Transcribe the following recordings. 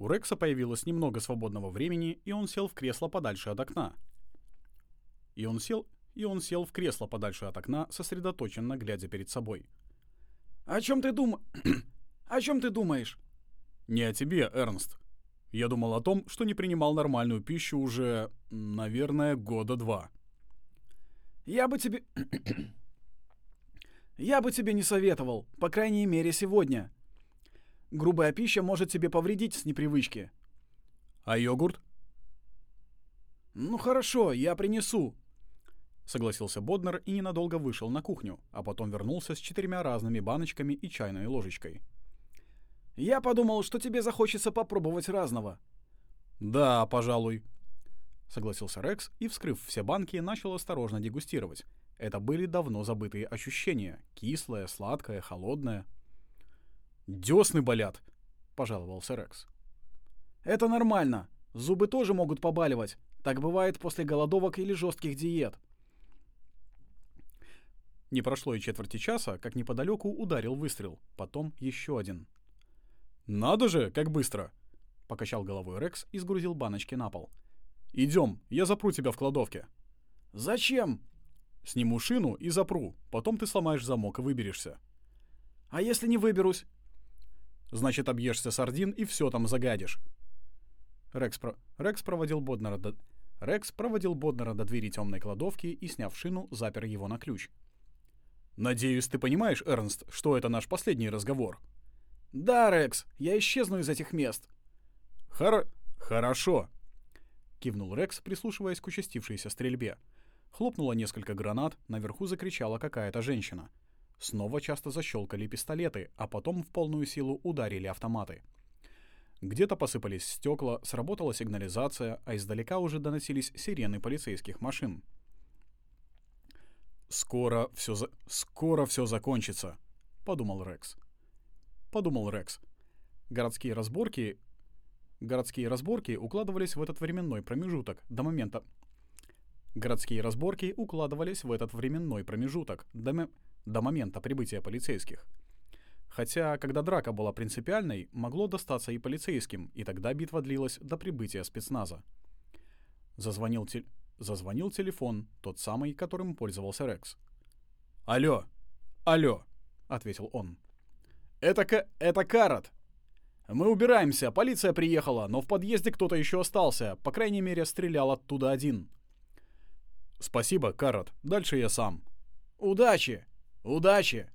У Рекса появилось немного свободного времени, и он сел в кресло подальше от окна. И он сел, и он сел в кресло подальше от окна, сосредоточенно глядя перед собой. «О чем ты дум... О чем ты думаешь?» «Не о тебе, Эрнст. Я думал о том, что не принимал нормальную пищу уже, наверное, года два». «Я бы тебе... Я бы тебе не советовал, по крайней мере, сегодня. Грубая пища может тебе повредить с непривычки». «А йогурт?» «Ну хорошо, я принесу», — согласился Боднер и ненадолго вышел на кухню, а потом вернулся с четырьмя разными баночками и чайной ложечкой. «Я подумал, что тебе захочется попробовать разного». «Да, пожалуй», — согласился Рекс и, вскрыв все банки, начал осторожно дегустировать. Это были давно забытые ощущения. Кислое, сладкое, холодное. «Десны болят», — пожаловался Рекс. «Это нормально. Зубы тоже могут побаливать. Так бывает после голодовок или жестких диет». Не прошло и четверти часа, как неподалеку ударил выстрел. Потом еще один. «Надо же, как быстро!» — покачал головой Рекс и сгрузил баночки на пол. «Идем, я запру тебя в кладовке». «Зачем?» «Сниму шину и запру. Потом ты сломаешь замок и выберешься». «А если не выберусь?» «Значит, объешься сардин и все там загадишь». Рекс, про... Рекс проводил Боднера до... Рекс проводил Боднера до двери темной кладовки и, сняв шину, запер его на ключ. «Надеюсь, ты понимаешь, Эрнст, что это наш последний разговор?» «Да, Рекс, я исчезну из этих мест». «Хор... Хорошо», — кивнул Рекс, прислушиваясь к участившейся стрельбе. Хлопнуло несколько гранат, наверху закричала какая-то женщина. Снова часто защелкали пистолеты, а потом в полную силу ударили автоматы. Где-то посыпались стекла, сработала сигнализация, а издалека уже доносились сирены полицейских машин. «Скоро все, за... скоро все закончится», — подумал Рекс. Подумал Рекс. Городские разборки... Городские разборки укладывались в этот временной промежуток до момента... Городские разборки укладывались в этот временной промежуток до, м... до момента прибытия полицейских. Хотя, когда драка была принципиальной, могло достаться и полицейским, и тогда битва длилась до прибытия спецназа. Зазвонил, те... Зазвонил телефон, тот самый, которым пользовался Рекс. «Алло! Алло!» — ответил он. «Это, К... это Карат! Мы убираемся, полиция приехала, но в подъезде кто-то еще остался, по крайней мере, стрелял оттуда один». «Спасибо, Карат, дальше я сам». «Удачи! Удачи!»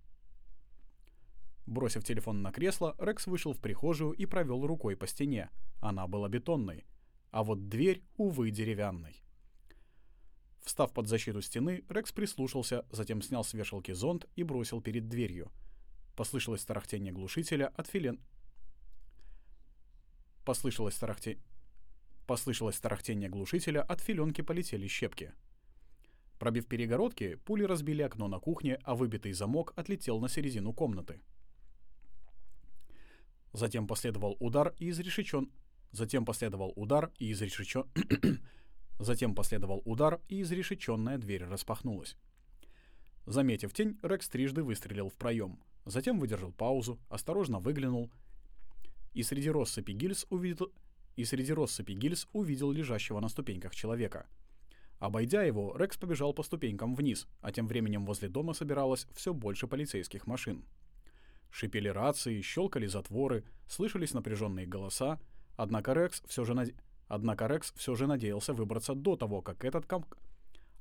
Бросив телефон на кресло, Рекс вышел в прихожую и провел рукой по стене. Она была бетонной, а вот дверь, увы, деревянной. Встав под защиту стены, Рекс прислушался, затем снял с вешалки зонт и бросил перед дверью. Послышалось тарахтение глушителя от филен... Послышалось тарахте... Послышалось тарахтение глушителя, от филенки полетели щепки. Пробив перегородки, пули разбили окно на кухне, а выбитый замок отлетел на середину комнаты. Затем последовал удар и изрешечен... Затем последовал удар и изрешечен... Затем последовал удар, и изрешеченная дверь распахнулась. Заметив тень, Рекс трижды выстрелил в проем. Затем выдержал паузу, осторожно выглянул, и среди россыпи гильз увидел, и среди россыпи гильз увидел лежащего на ступеньках человека. Обойдя его, Рекс побежал по ступенькам вниз, а тем временем возле дома собиралось все больше полицейских машин. Шипели рации, щелкали затворы, слышались напряженные голоса, однако Рекс все же над... Однако Рекс все же надеялся выбраться до того, как этот кап...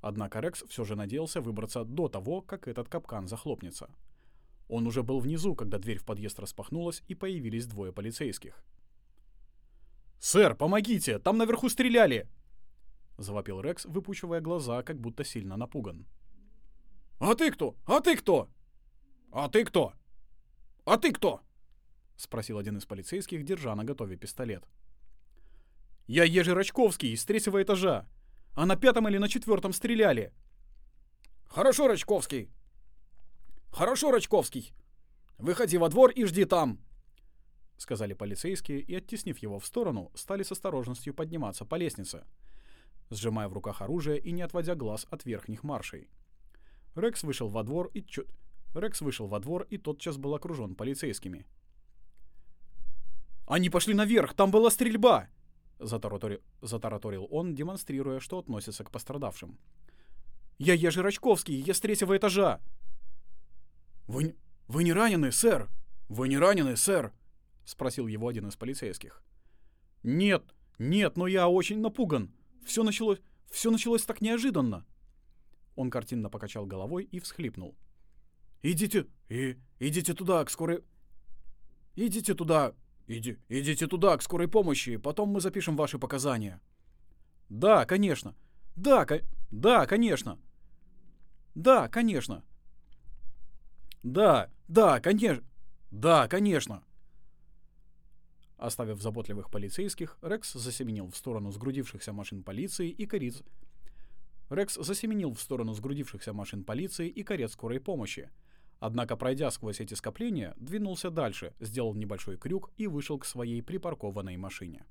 Однако Рекс все же надеялся выбраться до того, как этот капкан захлопнется. Он уже был внизу, когда дверь в подъезд распахнулась, и появились двое полицейских. «Сэр, помогите! Там наверху стреляли!» Завопил Рекс, выпучивая глаза, как будто сильно напуган. «А ты кто? А ты кто? А ты кто? А ты кто?» Спросил один из полицейских, держа на готове пистолет. Я Ежи Рачковский из третьего этажа. А на пятом или на четвертом стреляли. Хорошо, Рачковский. Хорошо, Рачковский. Выходи во двор и жди там. Сказали полицейские и, оттеснив его в сторону, стали с осторожностью подниматься по лестнице, сжимая в руках оружие и не отводя глаз от верхних маршей. Рекс вышел во двор и чё... Рекс вышел во двор и тотчас был окружен полицейскими. Они пошли наверх, там была стрельба!» Затараторил, он, демонстрируя, что относится к пострадавшим. «Я Ежи Рачковский, я с третьего этажа!» «Вы, вы не ранены, сэр? Вы не ранены, сэр?» — спросил его один из полицейских. «Нет, нет, но я очень напуган. Все началось, все началось так неожиданно». Он картинно покачал головой и всхлипнул. «Идите, и, идите туда, к скорой... Идите туда, иди, идите туда, к скорой помощи, потом мы запишем ваши показания». «Да, конечно. Да, ко... да, конечно. Да, конечно. Да, да, конечно. Да, конечно». Оставив заботливых полицейских, Рекс засеменил в сторону сгрудившихся машин полиции и карет. Рекс засеменил в сторону сгрудившихся машин полиции и карет скорой помощи. Однако, пройдя сквозь эти скопления, двинулся дальше, сделал небольшой крюк и вышел к своей припаркованной машине.